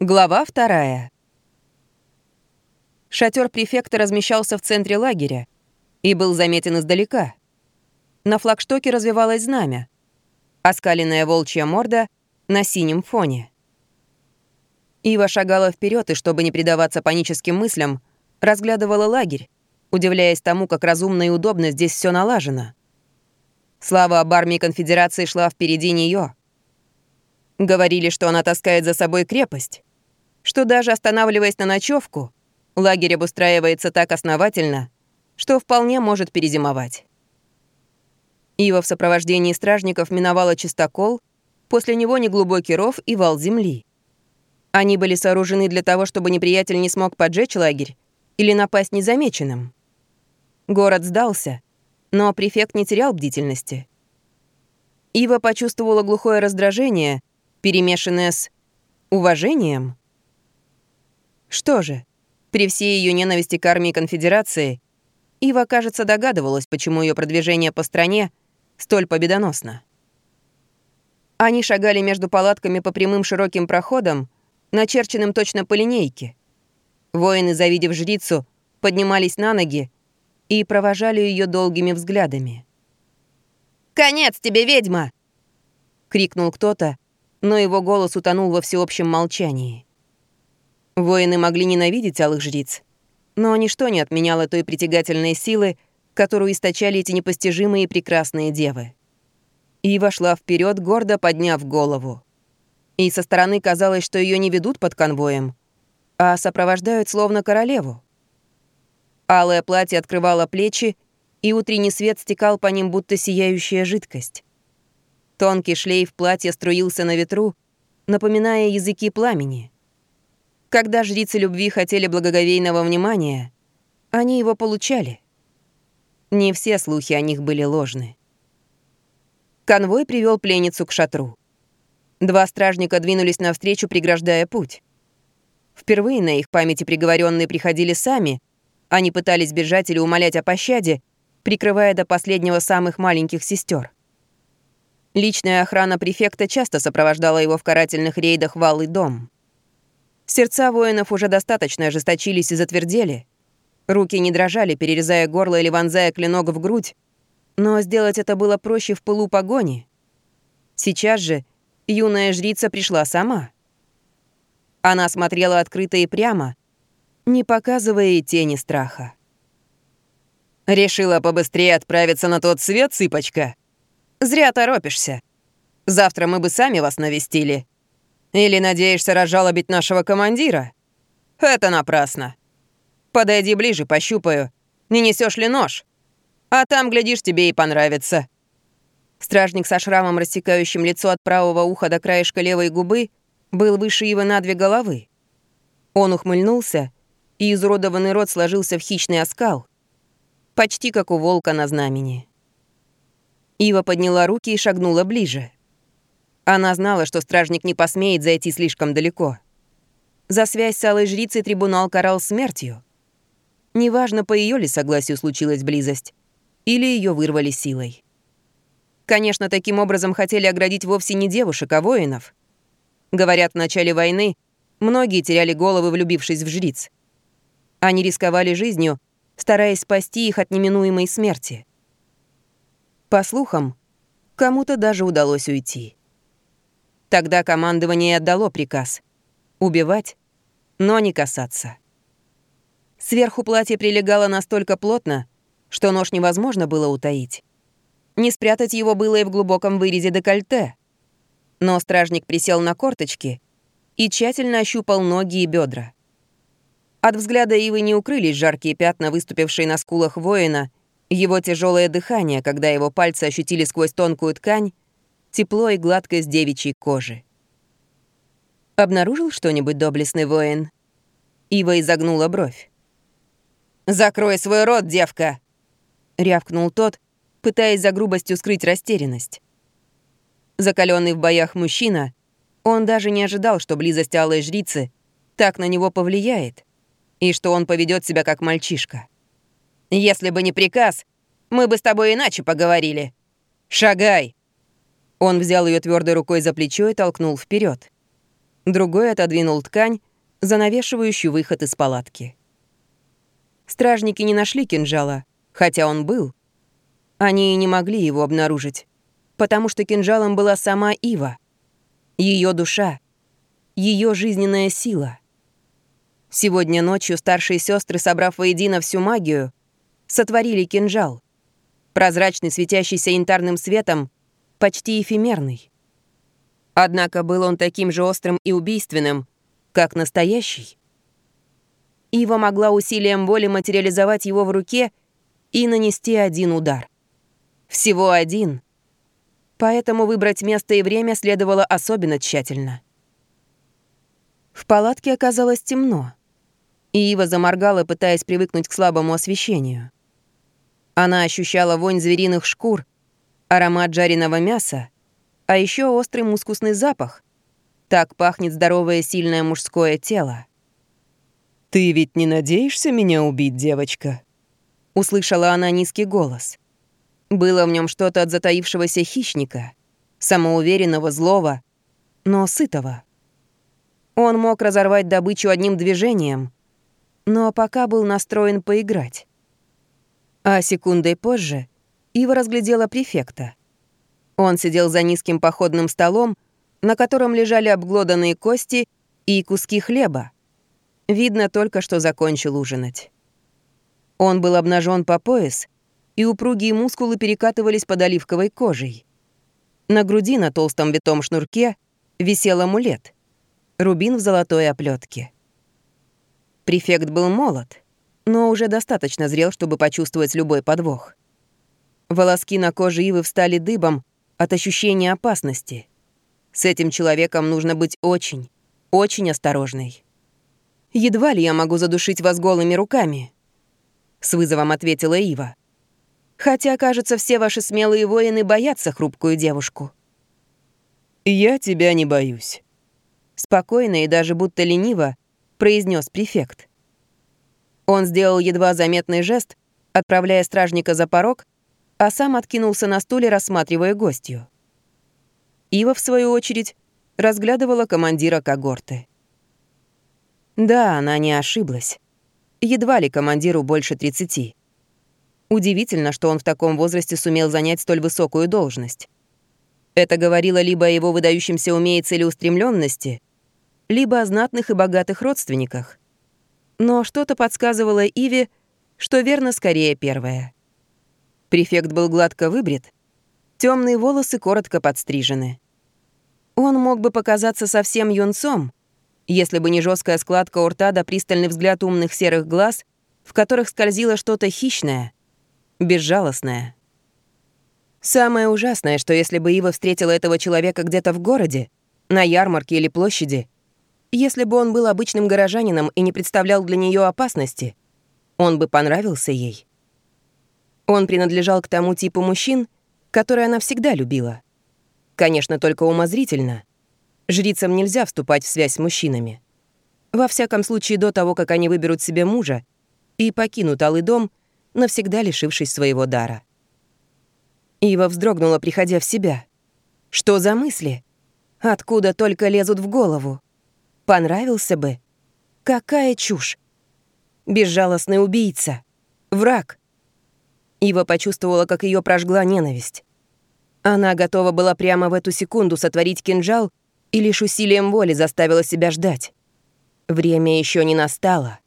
Глава вторая. Шатер префекта размещался в центре лагеря и был заметен издалека. На флагштоке развивалось знамя, оскаленная волчья морда на синем фоне. Ива шагала вперед и, чтобы не предаваться паническим мыслям, разглядывала лагерь, удивляясь тому, как разумно и удобно здесь все налажено. Слава об армии конфедерации шла впереди нее. Говорили, что она таскает за собой крепость, что даже останавливаясь на ночевку, лагерь обустраивается так основательно, что вполне может перезимовать. Ива в сопровождении стражников миновала чистокол, после него неглубокий ров и вал земли. Они были сооружены для того, чтобы неприятель не смог поджечь лагерь или напасть незамеченным. Город сдался, но префект не терял бдительности. Ива почувствовала глухое раздражение, перемешанное с уважением — что же, при всей ее ненависти к армии конфедерации, Ива, кажется, догадывалась, почему ее продвижение по стране столь победоносно. Они шагали между палатками по прямым широким проходам, начерченным точно по линейке. Воины, завидев жрицу, поднимались на ноги и провожали ее долгими взглядами. «Конец тебе, ведьма!» — крикнул кто-то, но его голос утонул во всеобщем молчании. Воины могли ненавидеть алых жриц, но ничто не отменяло той притягательной силы, которую источали эти непостижимые и прекрасные девы. И вошла вперед, гордо подняв голову. И со стороны казалось, что ее не ведут под конвоем, а сопровождают словно королеву. Алое платье открывало плечи, и утренний свет стекал по ним, будто сияющая жидкость. Тонкий шлейф платья струился на ветру, напоминая языки пламени. Когда жрицы любви хотели благоговейного внимания, они его получали. Не все слухи о них были ложны. Конвой привел пленницу к шатру. Два стражника двинулись навстречу, преграждая путь. Впервые на их памяти приговоренные приходили сами, они пытались бежать или умолять о пощаде, прикрывая до последнего самых маленьких сестер. Личная охрана префекта часто сопровождала его в карательных рейдах в Алый дом. Сердца воинов уже достаточно ожесточились и затвердели. Руки не дрожали, перерезая горло или вонзая клинок в грудь. Но сделать это было проще в пылу погони. Сейчас же юная жрица пришла сама. Она смотрела открыто и прямо, не показывая и тени страха. «Решила побыстрее отправиться на тот свет, цыпочка? Зря торопишься. Завтра мы бы сами вас навестили. Или надеешься разжалобить нашего командира? Это напрасно. Подойди ближе, пощупаю. Не несешь ли нож? А там, глядишь, тебе и понравится». Стражник со шрамом, рассекающим лицо от правого уха до краешка левой губы, был выше его на две головы. Он ухмыльнулся, и изуродованный рот сложился в хищный оскал, почти как у волка на знамени. Ива подняла руки и шагнула ближе. Она знала, что стражник не посмеет зайти слишком далеко. За связь с алой жрицей трибунал карал смертью. Неважно, по ее ли согласию случилась близость, или ее вырвали силой. Конечно, таким образом хотели оградить вовсе не девушек, а воинов. Говорят, в начале войны многие теряли головы, влюбившись в жриц. Они рисковали жизнью, стараясь спасти их от неминуемой смерти. По слухам, кому-то даже удалось уйти. Тогда командование отдало приказ — убивать, но не касаться. Сверху платье прилегало настолько плотно, что нож невозможно было утаить. Не спрятать его было и в глубоком вырезе декольте. Но стражник присел на корточки и тщательно ощупал ноги и бедра. От взгляда Ивы не укрылись жаркие пятна, выступившие на скулах воина, его тяжелое дыхание, когда его пальцы ощутили сквозь тонкую ткань тепло и гладкость девичьей кожи. Обнаружил что-нибудь доблестный воин? Ива изогнула бровь. «Закрой свой рот, девка!» — рявкнул тот, пытаясь за грубостью скрыть растерянность. Закаленный в боях мужчина, он даже не ожидал, что близость алой жрицы так на него повлияет, и что он поведет себя как мальчишка. «Если бы не приказ, мы бы с тобой иначе поговорили. Шагай!» Он взял ее твердой рукой за плечо и толкнул вперед. Другой отодвинул ткань, занавешивающую выход из палатки. Стражники не нашли кинжала, хотя он был. Они и не могли его обнаружить, потому что кинжалом была сама Ива. Ее душа, ее жизненная сила. Сегодня ночью старшие сестры, собрав воедино всю магию, сотворили кинжал. Прозрачный, светящийся янтарным светом, почти эфемерный. Однако был он таким же острым и убийственным, как настоящий. Ива могла усилием воли материализовать его в руке и нанести один удар. Всего один. Поэтому выбрать место и время следовало особенно тщательно. В палатке оказалось темно, и Ива заморгала, пытаясь привыкнуть к слабому освещению. Она ощущала вонь звериных шкур, аромат жареного мяса, а еще острый мускусный запах. Так пахнет здоровое сильное мужское тело. «Ты ведь не надеешься меня убить, девочка?» Услышала она низкий голос. Было в нем что-то от затаившегося хищника, самоуверенного, злого, но сытого. Он мог разорвать добычу одним движением, но пока был настроен поиграть. А секундой позже Ива разглядела префекта. Он сидел за низким походным столом, на котором лежали обглоданные кости и куски хлеба. Видно только, что закончил ужинать. Он был обнажен по пояс, и упругие мускулы перекатывались под оливковой кожей. На груди на толстом витом шнурке висел амулет — рубин в золотой оплетке. Префект был молод — но уже достаточно зрел, чтобы почувствовать любой подвох. Волоски на коже Ивы встали дыбом от ощущения опасности. С этим человеком нужно быть очень, очень осторожной. «Едва ли я могу задушить вас голыми руками», — с вызовом ответила Ива. «Хотя, кажется, все ваши смелые воины боятся хрупкую девушку». «Я тебя не боюсь», — спокойно и даже будто лениво произнес префект. Он сделал едва заметный жест, отправляя стражника за порог, а сам откинулся на стуле, рассматривая гостью. Ива, в свою очередь, разглядывала командира когорты. Да, она не ошиблась. Едва ли командиру больше 30. Удивительно, что он в таком возрасте сумел занять столь высокую должность. Это говорило либо о его выдающемся уме и целеустремленности, либо о знатных и богатых родственниках. Но что-то подсказывало Иве, что верно скорее первое. Префект был гладко выбрит, темные волосы коротко подстрижены. Он мог бы показаться совсем юнцом, если бы не жесткая складка у рта да пристальный взгляд умных серых глаз, в которых скользило что-то хищное, безжалостное. Самое ужасное, что если бы Ива встретила этого человека где-то в городе, на ярмарке или площади, если бы он был обычным горожанином и не представлял для нее опасности, он бы понравился ей. Он принадлежал к тому типу мужчин, который она всегда любила. Конечно, только умозрительно. Жрицам нельзя вступать в связь с мужчинами. Во всяком случае, до того, как они выберут себе мужа и покинут Алый дом, навсегда лишившись своего дара. Ива вздрогнула, приходя в себя. Что за мысли? Откуда только лезут в голову? Понравился бы. Какая чушь. Безжалостный убийца. Враг. Ива почувствовала, как ее прожгла ненависть. Она готова была прямо в эту секунду сотворить кинжал и лишь усилием воли заставила себя ждать. Время еще не настало.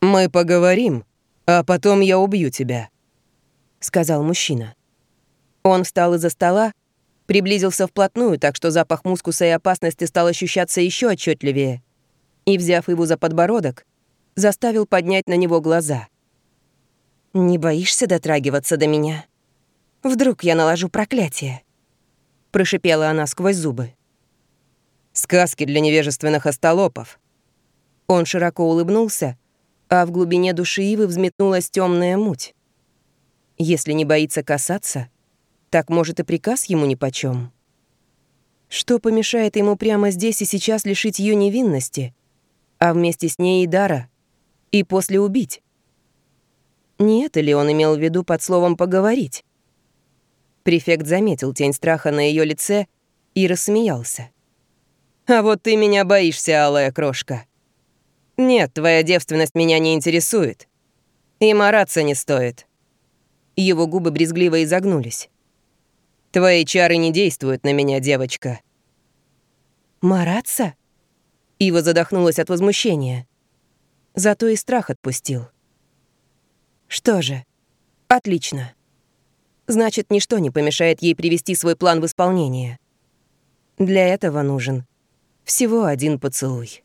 «Мы поговорим, а потом я убью тебя», — сказал мужчина. Он встал из-за стола приблизился вплотную, так что запах мускуса и опасности стал ощущаться еще отчетливее, и, взяв Иву за подбородок, заставил поднять на него глаза. «Не боишься дотрагиваться до меня? Вдруг я наложу проклятие?» Прошипела она сквозь зубы. «Сказки для невежественных остолопов». Он широко улыбнулся, а в глубине души Ивы взметнулась темная муть. Если не боится касаться, так, может, и приказ ему нипочем. Что помешает ему прямо здесь и сейчас лишить ее невинности, а вместе с ней и дара, и после убить? Не это ли он имел в виду под словом «поговорить»? Префект заметил тень страха на ее лице и рассмеялся. А вот ты меня боишься, алая крошка. Нет, твоя девственность меня не интересует. И мараться не стоит. Его губы брезгливо изогнулись. Твои чары не действуют на меня, девочка. Мараться? Ива задохнулась от возмущения. Зато и страх отпустил. Что же, отлично. Значит, ничто не помешает ей привести свой план в исполнение. Для этого нужен всего один поцелуй.